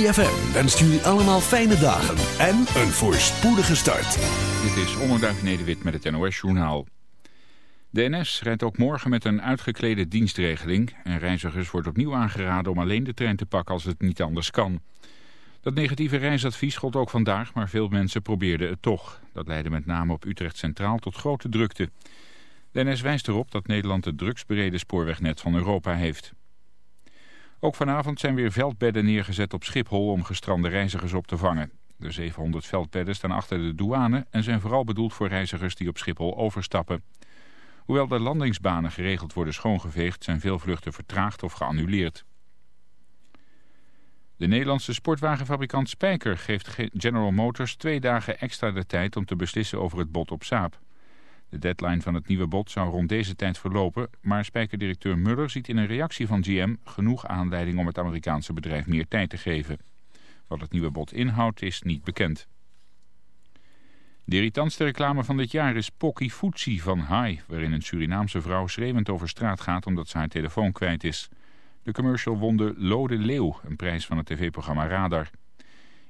Wenst jullie allemaal fijne dagen en een voorspoedige start. Dit is Onderduif Nederwit met het NOS Journaal. De NS rijdt ook morgen met een uitgeklede dienstregeling. En reizigers wordt opnieuw aangeraden om alleen de trein te pakken als het niet anders kan. Dat negatieve reisadvies gold ook vandaag, maar veel mensen probeerden het toch. Dat leidde met name op Utrecht Centraal tot grote drukte. De NS wijst erop dat Nederland het drugsbereden spoorwegnet van Europa heeft. Ook vanavond zijn weer veldbedden neergezet op Schiphol om gestrande reizigers op te vangen. De 700 veldbedden staan achter de douane en zijn vooral bedoeld voor reizigers die op Schiphol overstappen. Hoewel de landingsbanen geregeld worden schoongeveegd, zijn veel vluchten vertraagd of geannuleerd. De Nederlandse sportwagenfabrikant Spijker geeft General Motors twee dagen extra de tijd om te beslissen over het bod op Saab. De deadline van het nieuwe bod zou rond deze tijd verlopen, maar spijkerdirecteur Muller ziet in een reactie van GM genoeg aanleiding om het Amerikaanse bedrijf meer tijd te geven. Wat het nieuwe bod inhoudt is niet bekend. De irritantste reclame van dit jaar is Pocky Futsi van Hai, waarin een Surinaamse vrouw schreeuwend over straat gaat omdat ze haar telefoon kwijt is. De commercial won de Lode Leeuw, een prijs van het tv-programma Radar.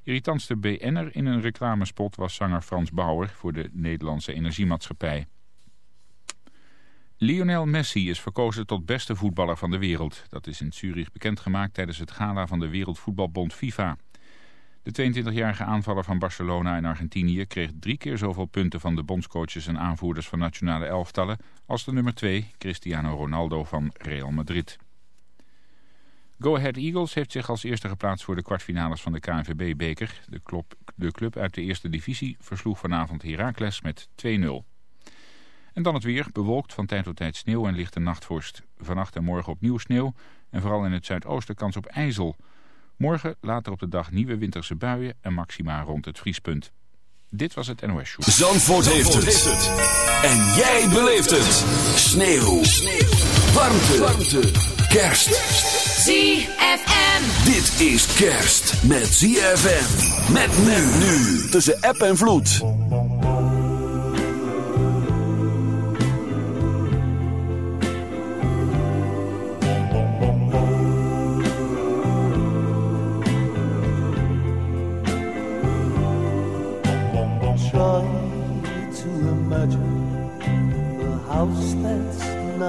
Irritantste BN'er in een reclamespot was zanger Frans Bauer voor de Nederlandse Energiemaatschappij. Lionel Messi is verkozen tot beste voetballer van de wereld. Dat is in Zurich bekendgemaakt tijdens het gala van de Wereldvoetbalbond FIFA. De 22-jarige aanvaller van Barcelona en Argentinië kreeg drie keer zoveel punten van de bondscoaches en aanvoerders van nationale elftallen als de nummer 2, Cristiano Ronaldo van Real Madrid. Go Ahead Eagles heeft zich als eerste geplaatst voor de kwartfinales van de KNVB-beker. De, de, club uit de eerste divisie versloeg vanavond Heracles met 2-0. En dan het weer, bewolkt van tijd tot tijd sneeuw en lichte nachtvorst. Vannacht en morgen opnieuw sneeuw en vooral in het zuidoosten kans op ijzel. Morgen later op de dag nieuwe winterse buien en maxima rond het vriespunt. Dit was het NOS Show. Zandvoort, heeft, het. En jij beleeft het. Sneeuw. sneeuw. Warmte. Warmte. Kerst. ZFM. Dit is kerst met ZFM. Met nu nu. Tussen app en vloed.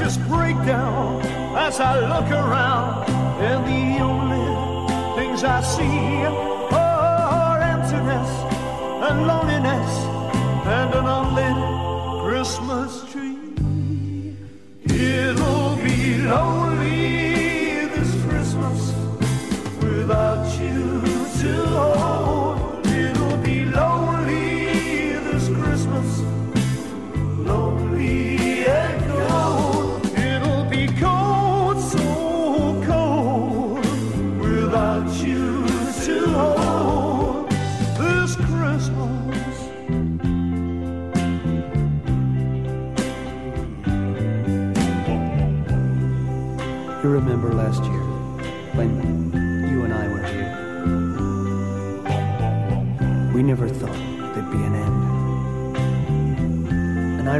Just break down as I look around, and the only things I see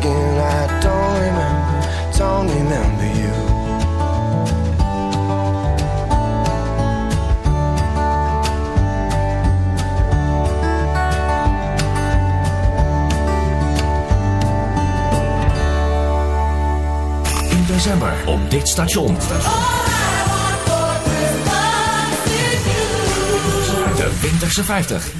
again, I don't remember, don't remember you. In december op dit station. De Winterse 50.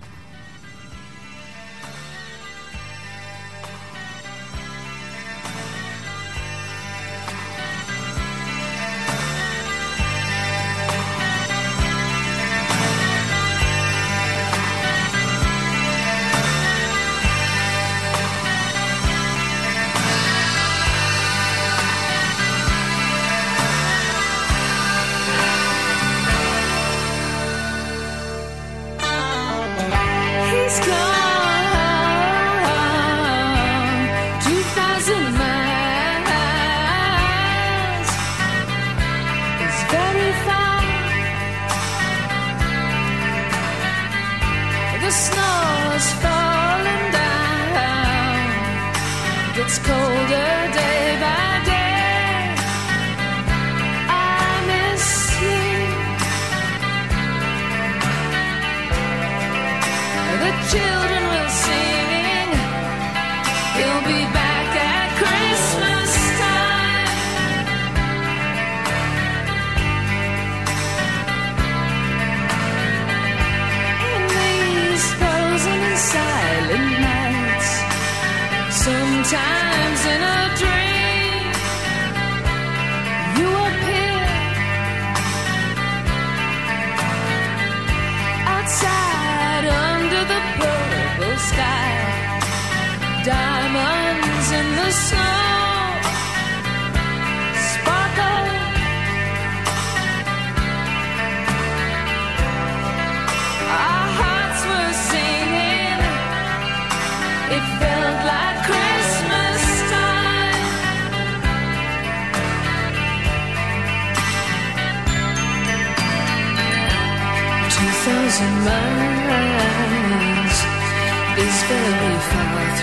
always come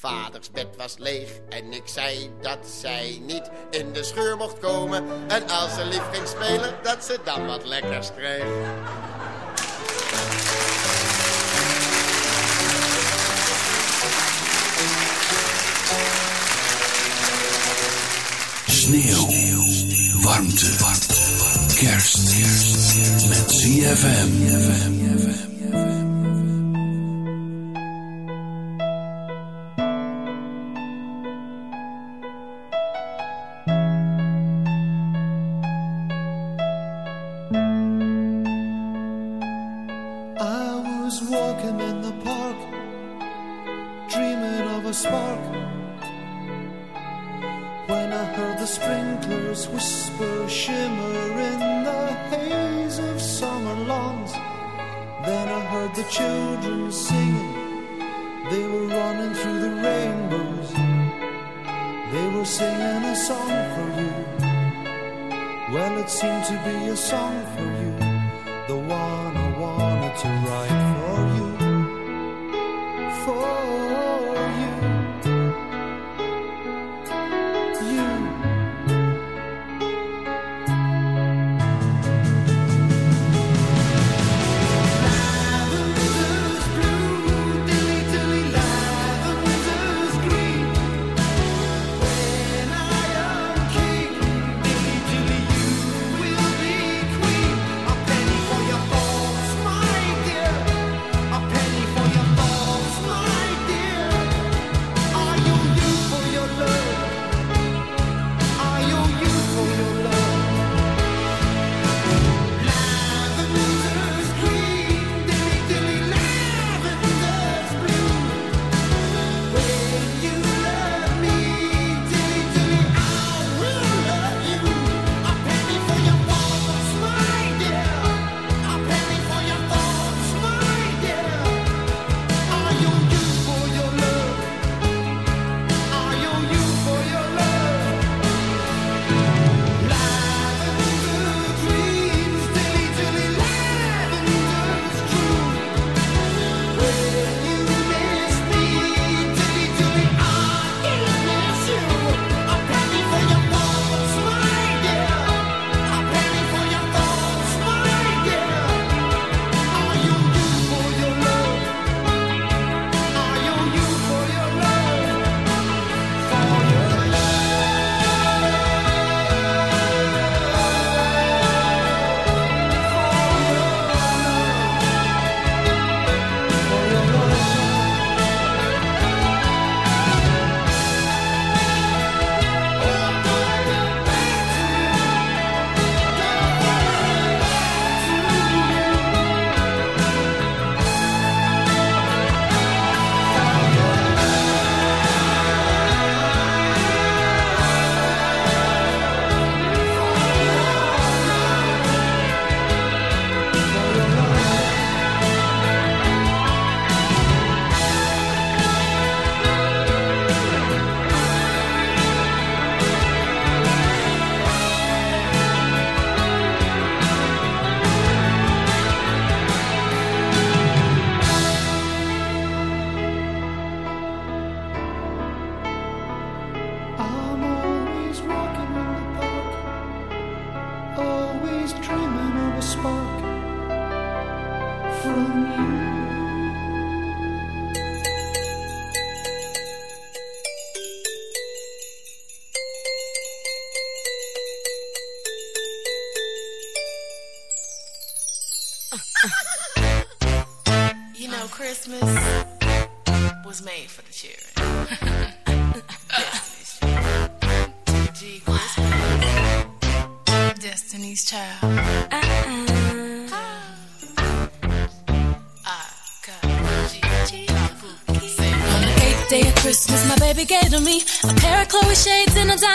Vaders bed was leeg en ik zei dat zij niet in de scheur mocht komen. En als ze lief ging spelen, dat ze dan wat lekkers kreeg. Sneeuw, warmte, warmte kerst, met ZFM. for you, the one I wanted to write for you.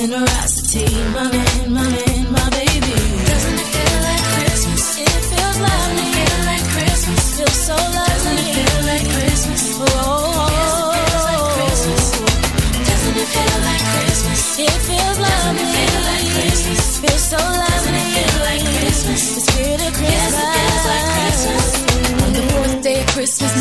generosity, my man,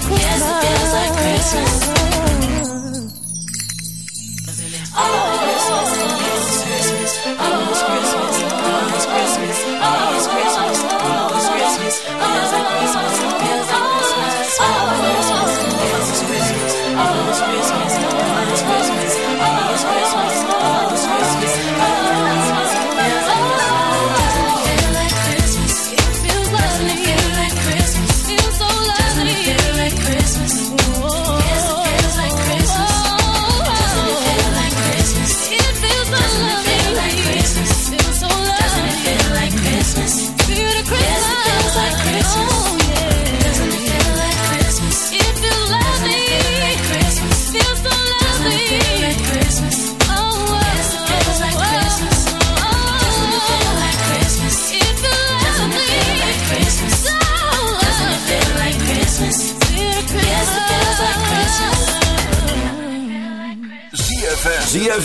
Feels like Christmas.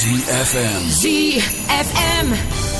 ZFM. ZFM.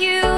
you.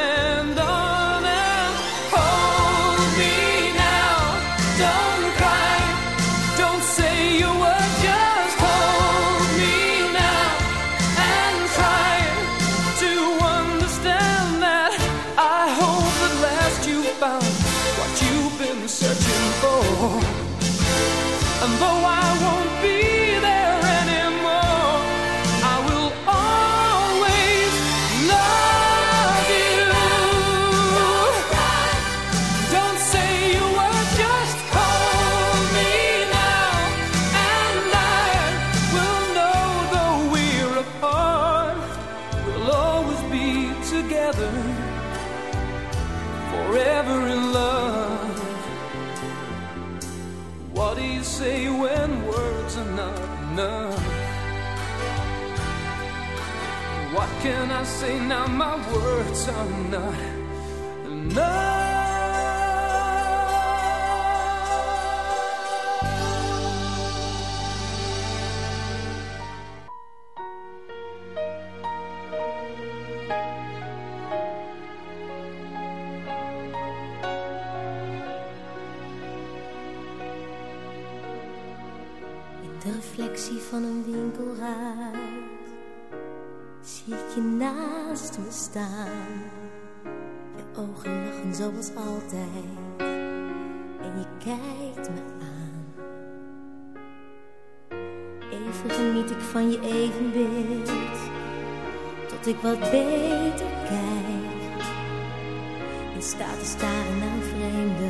not naast me staan. Je ogen lachen zoals altijd en je kijkt me aan. Even geniet ik van je evenbeeld, tot ik wat beter kijk. Je staat te staren naar een vreemde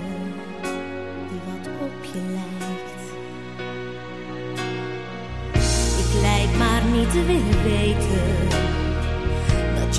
die wat op je lijkt. Ik lijk maar niet te willen weten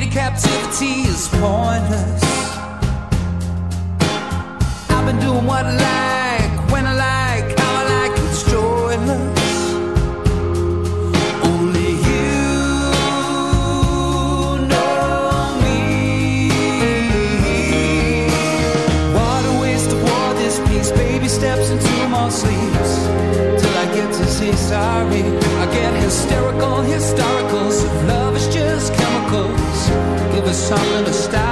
In captivity is pointless. I've been doing what I like, when I like, how I like, it's joyless. Only you know me. What a waste of war this piece. Baby steps into my sleeves till I get to say sorry. I get hysterical, historicals the sun and the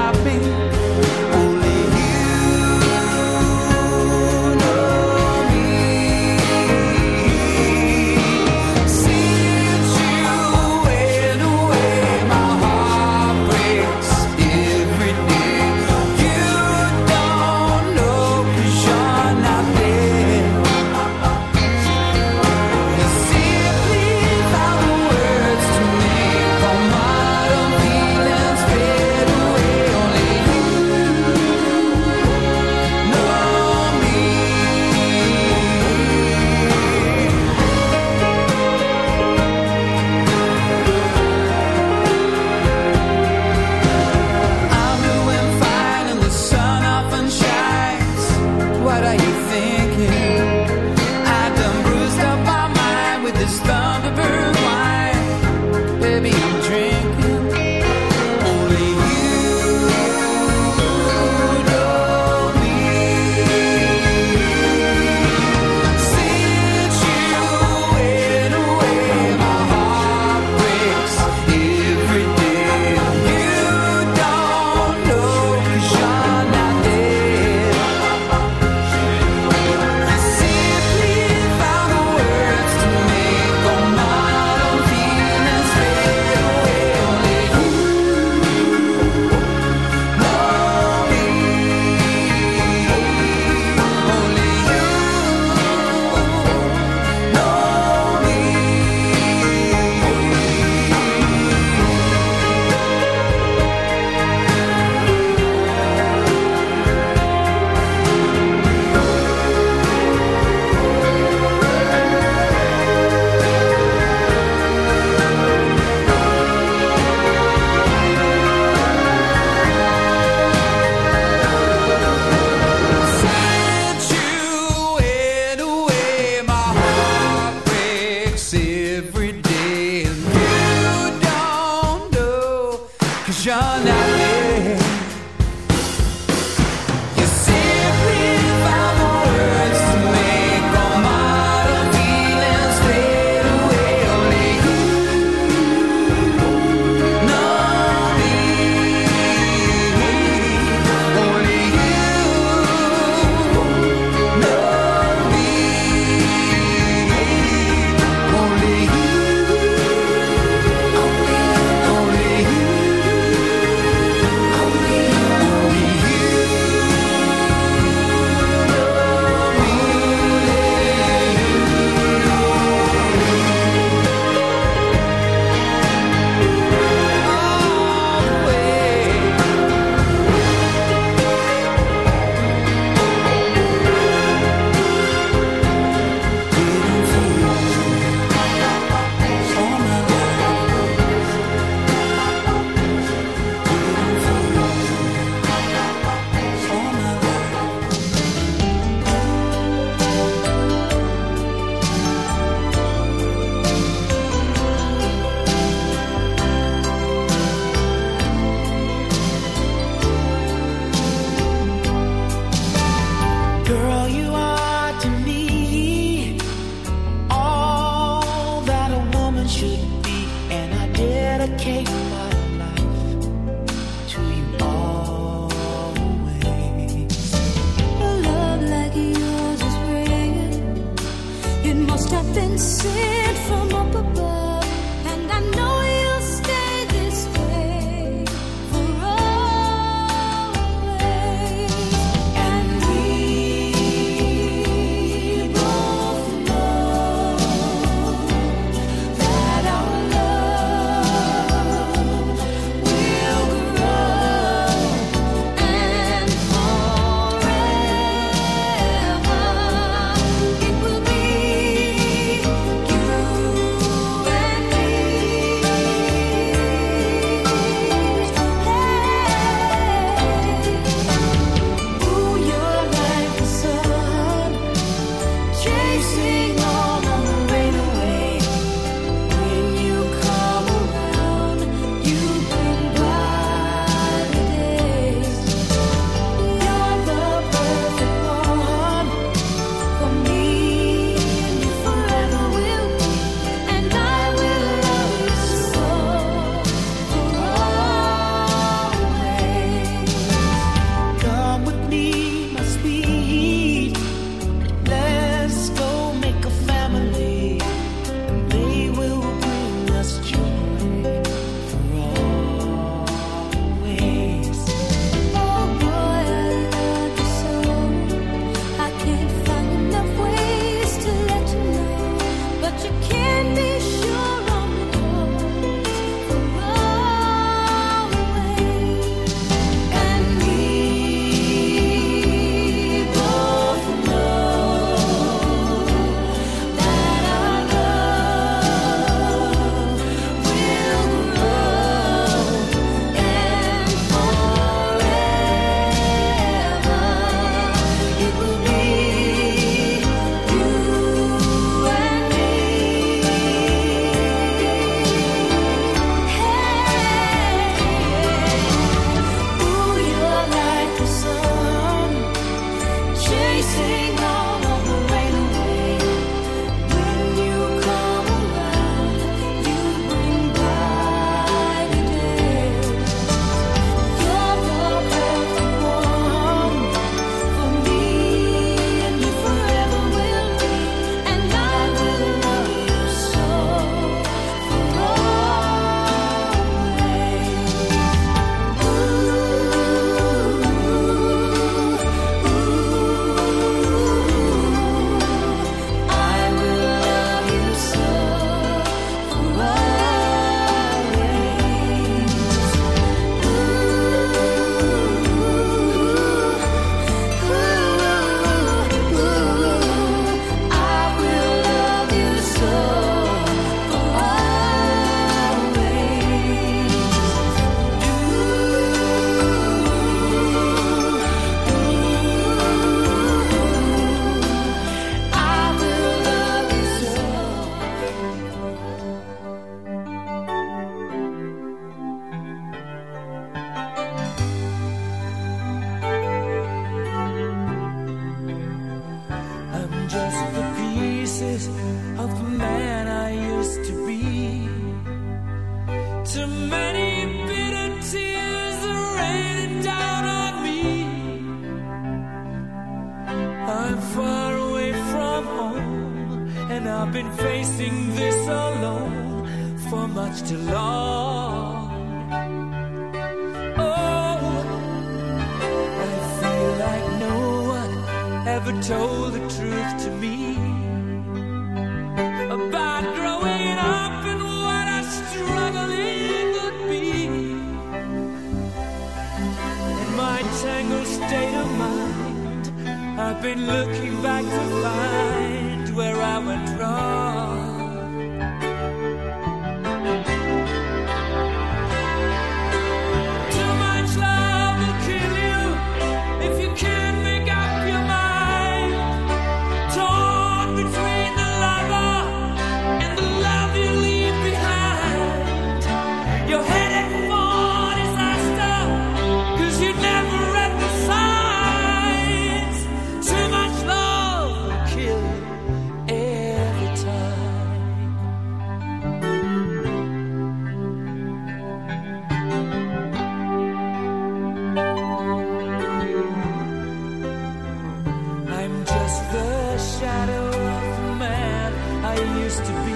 used to be.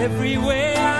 everywhere.